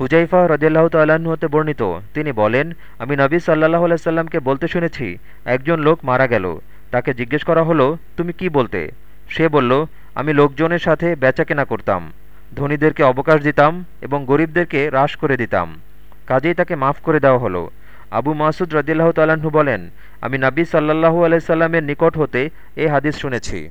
হুজাইফা রদিল্লাহ তাল্লাহ্ন হতে বর্ণিত। তিনি বলেন, আমি নবী সাল্লাহ আলাইসাল্লামকে বলতে শুনেছি, একজন লোক মারা গেল। তাকে জিজ্ঞেস করা হলো, তুমি কি বলতে? সে বলল, আমি লোকজনের সাথে বেচাকেনা করতাম। ধনীদেরকে অবকাশ দিতাম এবং গরিবদেরকে হ্রাস করে দিতাম। কাজেই তাকে মাফ করে দেওয়া হলো। আবু মাসুদ রদিল্লাহ তাল্লাহ্ন বলেন, আমি নাবী সাল্লাহু আলাইসাল্লামের নিকট হতে এই হাদিস শুনেছি।